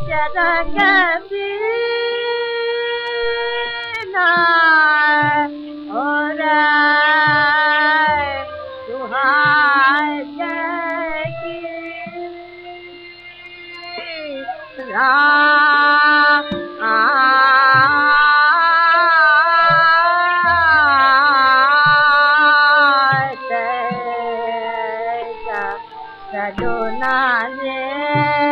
जरगी न तुंहिंजी आयो नाले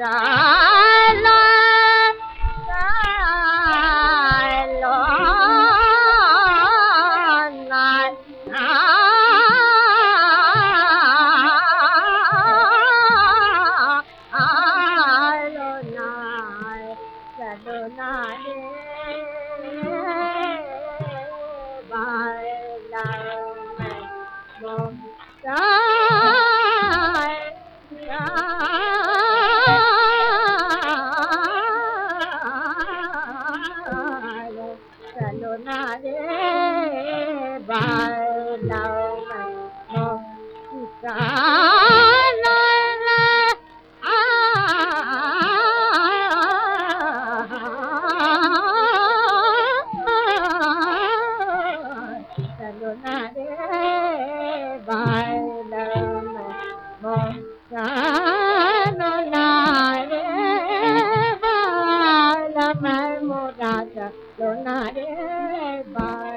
राम मोरा Bye.